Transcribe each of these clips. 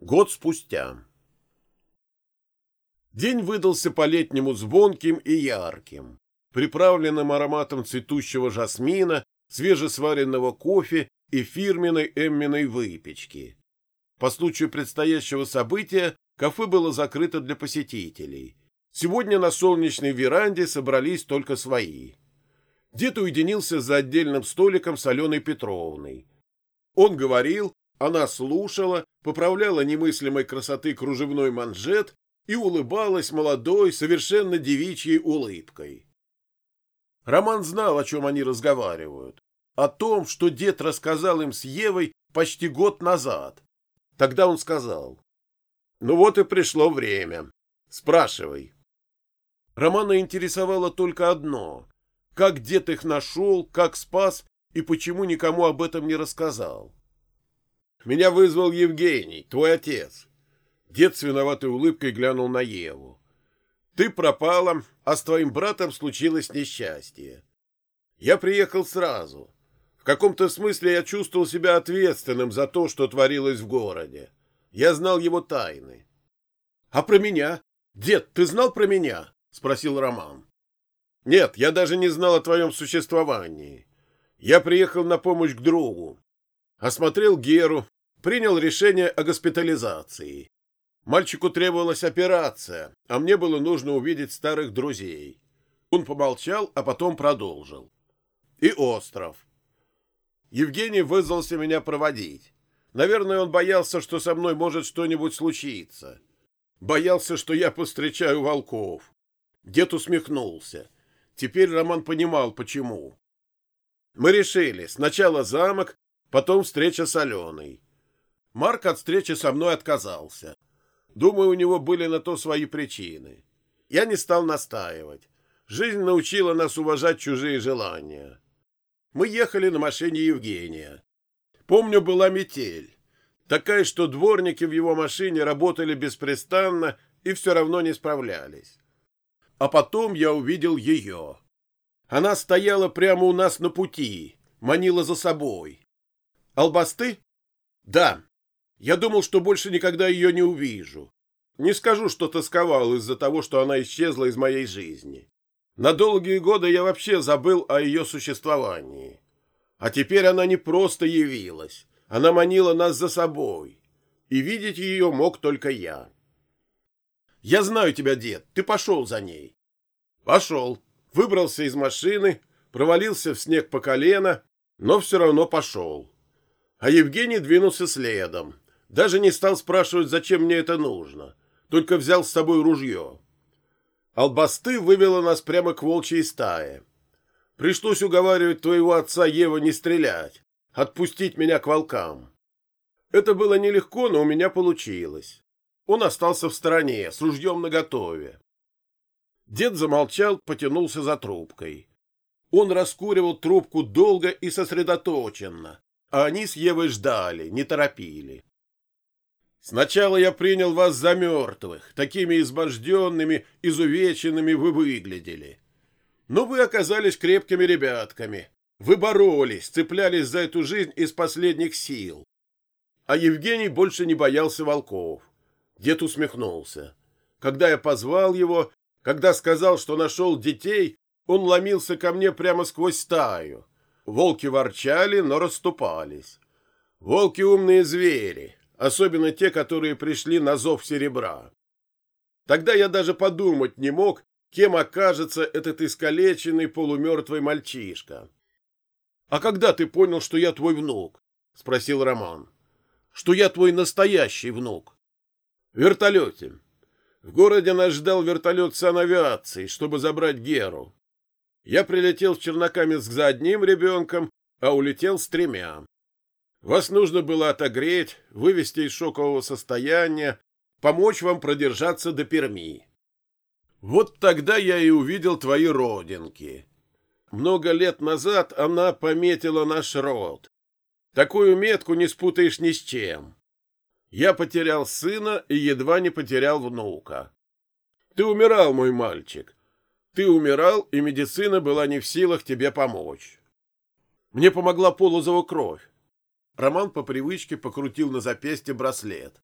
Год спустя. День выдался по-летнему звонким и ярким, приправленным ароматом цветущего жасмина, свежесваренного кофе и фирменной эмминой выпечки. По случаю предстоящего события кафе было закрыто для посетителей. Сегодня на солнечной веранде собрались только свои. Дед уединился за отдельным столиком с Аленой Петровной. Он говорил, она слушала, поправляла немыслимой красоты кружевной манжет и улыбалась молодой, совершенно девичьей улыбкой. Роман знал, о чем они разговаривают. О том, что дед рассказал им с Евой почти год назад. Тогда он сказал. «Ну вот и пришло время. Спрашивай». Романа интересовало только одно. Как дед их нашел, как спас и почему никому об этом не рассказал. Меня вызвал Евгений, твой отец. Дед с виноватой улыбкой глянул на Еву. Ты пропала, а с твоим братом случилось несчастье. Я приехал сразу. В каком-то смысле я чувствовал себя ответственным за то, что творилось в городе. Я знал его тайны. — А про меня? Дед, ты знал про меня? — спросил Роман. — Нет, я даже не знал о твоем существовании. Я приехал на помощь к другу осмотрел Геру, принял решение о госпитализации. Мальчику требовалась операция, а мне было нужно увидеть старых друзей. Он помолчал, а потом продолжил. И остров. Евгений вызвался меня проводить. Наверное, он боялся, что со мной может что-нибудь случиться. Боялся, что я повстречаю волков. Дед усмехнулся. Теперь Роман понимал, почему. Мы решили сначала замок, Потом встреча с Аленой. Марк от встречи со мной отказался. Думаю, у него были на то свои причины. Я не стал настаивать. Жизнь научила нас уважать чужие желания. Мы ехали на машине Евгения. Помню, была метель. Такая, что дворники в его машине работали беспрестанно и все равно не справлялись. А потом я увидел ее. Она стояла прямо у нас на пути, манила за собой. Албасты? Да. Я думал, что больше никогда ее не увижу. Не скажу, что тосковал из-за того, что она исчезла из моей жизни. На долгие годы я вообще забыл о ее существовании. А теперь она не просто явилась, она манила нас за собой. И видеть ее мог только я. Я знаю тебя, дед, ты пошел за ней. Пошел. Выбрался из машины, провалился в снег по колено, но все равно пошел. А Евгений двинулся следом. Даже не стал спрашивать, зачем мне это нужно. Только взял с собой ружье. Албасты вывела нас прямо к волчьей стае. Пришлось уговаривать твоего отца Ева не стрелять, отпустить меня к волкам. Это было нелегко, но у меня получилось. Он остался в стороне, с ружьем наготове. Дед замолчал, потянулся за трубкой. Он раскуривал трубку долго и сосредоточенно, они с Евой ждали, не торопили. Сначала я принял вас за мертвых, такими избожденными, изувеченными вы выглядели. Но вы оказались крепкими ребятками. Вы боролись, цеплялись за эту жизнь из последних сил. А Евгений больше не боялся волков. Дед усмехнулся. Когда я позвал его, когда сказал, что нашел детей, он ломился ко мне прямо сквозь стаю. Волки ворчали, но расступались. Волки — умные звери, особенно те, которые пришли на зов серебра. Тогда я даже подумать не мог, кем окажется этот искалеченный полумертвый мальчишка. — А когда ты понял, что я твой внук? — спросил Роман. — Что я твой настоящий внук? — В вертолете. В городе нас ждал вертолет санавиации, чтобы забрать Геру. Я прилетел в Чернокаменск за одним ребенком, а улетел с тремя. Вас нужно было отогреть, вывести из шокового состояния, помочь вам продержаться до Перми. Вот тогда я и увидел твои родинки. Много лет назад она пометила наш род. Такую метку не спутаешь ни с чем. Я потерял сына и едва не потерял внука. Ты умирал, мой мальчик, ты умирал, и медицина была не в силах тебе помочь. Мне помогла Полозова кровь. Роман по привычке покрутил на запястье браслет.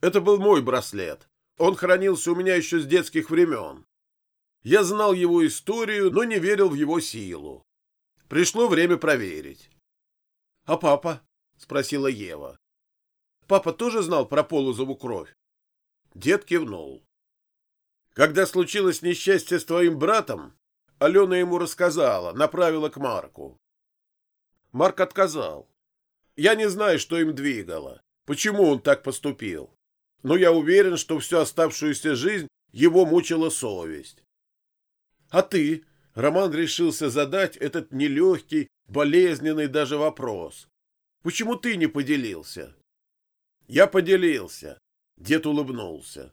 Это был мой браслет. Он хранился у меня еще с детских времен. Я знал его историю, но не верил в его силу. Пришло время проверить. — А папа? — спросила Ева. — Папа тоже знал про Полозову кровь? Дед кивнул. — Когда случилось несчастье с твоим братом, Алена ему рассказала, направила к Марку. Марк отказал. Я не знаю, что им двигало, почему он так поступил. Но я уверен, что всю оставшуюся жизнь его мучила совесть. А ты? Роман решился задать этот нелегкий, болезненный даже вопрос. Почему ты не поделился? Я поделился. Дед улыбнулся.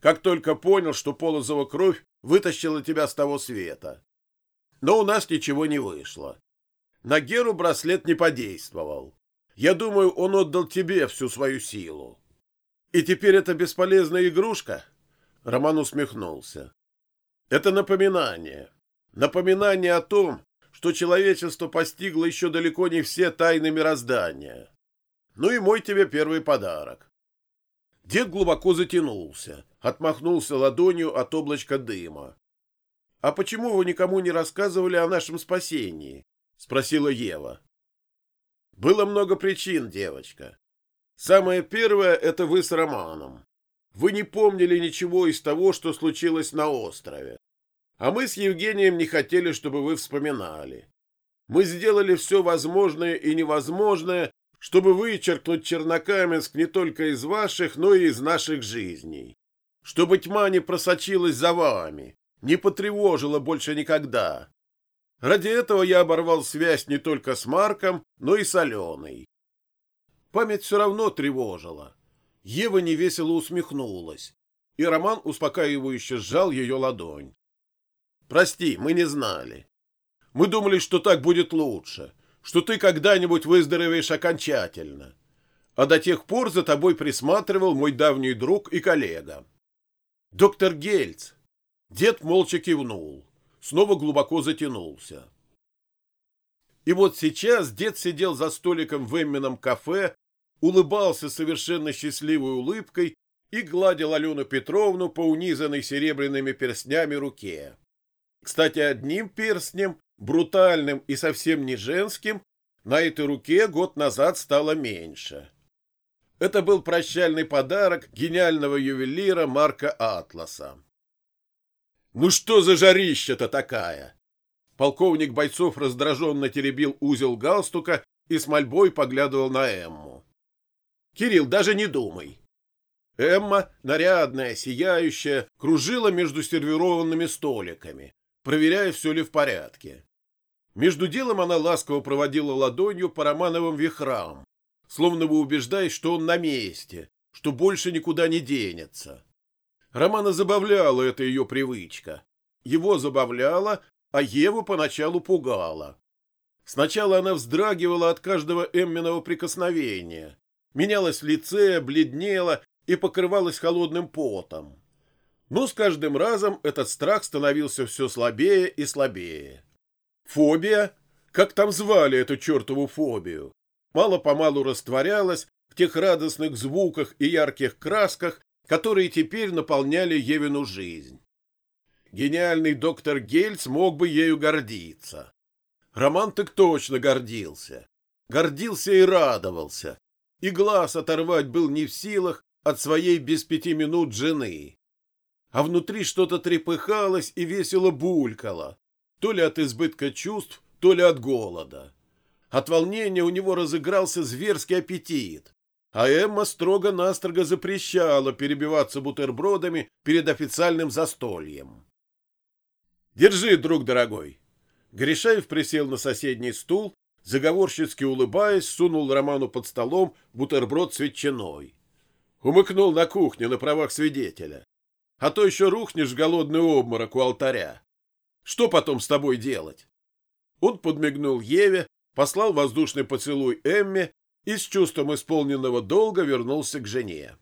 Как только понял, что Полозова кровь вытащила тебя с того света. Но у нас ничего не вышло. На Геру браслет не подействовал. Я думаю, он отдал тебе всю свою силу. И теперь это бесполезная игрушка? Роман усмехнулся. Это напоминание. Напоминание о том, что человечество постигло еще далеко не все тайны мироздания. Ну и мой тебе первый подарок. Дед глубоко затянулся, отмахнулся ладонью от облачка дыма. — А почему вы никому не рассказывали о нашем спасении? — спросила Ева. — Было много причин, девочка. Самое первое — это вы с Романом. Вы не помнили ничего из того, что случилось на острове. А мы с Евгением не хотели, чтобы вы вспоминали. Мы сделали все возможное и невозможное, чтобы вычеркнуть Чернокаменск не только из ваших, но и из наших жизней. Чтобы тьма не просочилась за вами, не потревожила больше никогда. Ради этого я оборвал связь не только с Марком, но и с Аленой. Память все равно тревожила. Ева невесело усмехнулась, и Роман успокаивающе сжал ее ладонь. «Прости, мы не знали. Мы думали, что так будет лучше, что ты когда-нибудь выздоровеешь окончательно. А до тех пор за тобой присматривал мой давний друг и коллега. Доктор Гельц». Дед молча кивнул, снова глубоко затянулся. И вот сейчас дед сидел за столиком в Эммином кафе улыбался совершенно счастливой улыбкой и гладил Алену Петровну по унизанной серебряными перстнями руке. Кстати, одним перстнем, брутальным и совсем не женским, на этой руке год назад стало меньше. Это был прощальный подарок гениального ювелира Марка Атласа. «Ну что за жарища-то такая?» Полковник бойцов раздраженно теребил узел галстука и с мольбой поглядывал на Эмму. Кирилл, даже не думай. Эмма, нарядная, сияющая, кружила между сервированными столиками, проверяя, все ли в порядке. Между делом она ласково проводила ладонью по Романовым вихрам, словно бы убеждаясь, что он на месте, что больше никуда не денется. Романа забавляла эта ее привычка. Его забавляла, а Еву поначалу пугала. Сначала она вздрагивала от каждого Эмминого прикосновения, менялась в лице, бледнела и покрывалась холодным потом. Но с каждым разом этот страх становился все слабее и слабее. Фобия, как там звали эту чертову фобию, мало-помалу растворялась в тех радостных звуках и ярких красках, которые теперь наполняли Евину жизнь. Гениальный доктор Гельц мог бы ею гордиться. Роман так точно гордился. Гордился и радовался, и глаз оторвать был не в силах от своей без пяти минут жены. А внутри что-то трепыхалось и весело булькало, то ли от избытка чувств, то ли от голода. От волнения у него разыгрался зверский аппетит, а Эмма строго-настрого запрещала перебиваться бутербродами перед официальным застольем. «Держи, друг дорогой!» Гришаев присел на соседний стул заговорщицки улыбаясь, сунул Роману под столом бутерброд с ветчиной. Умыкнул на кухне на правах свидетеля. А то еще рухнешь голодный обморок у алтаря. Что потом с тобой делать? Он подмигнул Еве, послал воздушный поцелуй Эмме и с чувством исполненного долга вернулся к жене.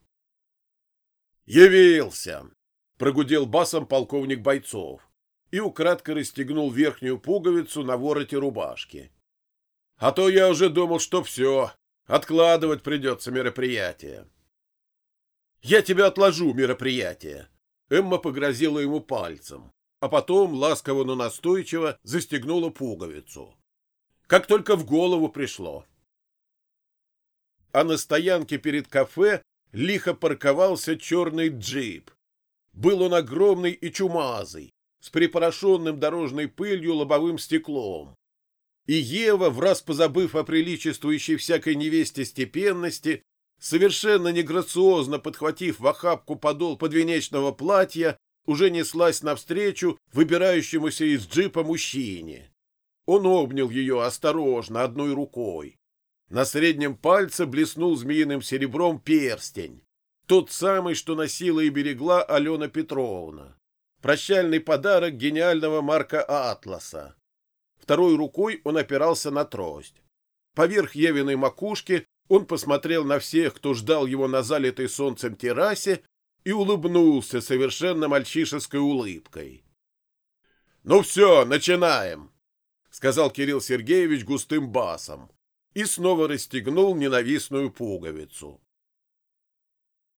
«Явился!» — прогудел басом полковник бойцов и украдко расстегнул верхнюю пуговицу на вороте рубашки. А то я уже думал, что все, откладывать придется мероприятие. Я тебя отложу мероприятие. Эмма погрозила ему пальцем, а потом ласково, но настойчиво застегнула пуговицу. Как только в голову пришло. А на стоянке перед кафе лихо парковался черный джип. Был он огромный и чумазый, с припорошенным дорожной пылью лобовым стеклом. И Ева, враз позабыв о приличествующей всякой невесте степенности, совершенно неграциозно подхватив в охапку подол подвенечного платья, уже неслась навстречу выбирающемуся из джипа мужчине. Он обнял ее осторожно одной рукой. На среднем пальце блеснул змеиным серебром перстень. Тот самый, что носила и берегла Алена Петровна. Прощальный подарок гениального Марка Атласа. Второй рукой он опирался на трость. Поверх Евиной макушки он посмотрел на всех, кто ждал его на залитой солнцем террасе, и улыбнулся совершенно мальчишеской улыбкой. — Ну все, начинаем! — сказал Кирилл Сергеевич густым басом и снова расстегнул ненавистную пуговицу.